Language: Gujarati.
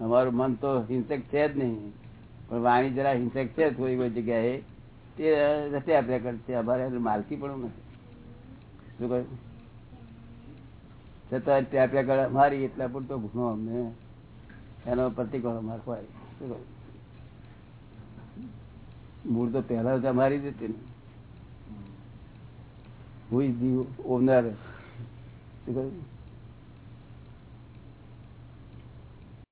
અમારું મન તો હિંસક છે જ નહીં. પણ વાણી જરા હિંસક છે થોડી કોઈ જગ્યાએ. તે રસ્તે આપ્યા કરશે અમારે માલકી પણ નથી. શું કહ્યું? છતાં ત્યાં આપ્યા મારી એટલા પૂરતો ગુનો અમને. એનો પ્રતિકોળ અમારે શું કહ્યું? મૂળ તો પહેલા તો અમારી જ હતી ને. હું ધી ઓનર શું કહ્યું?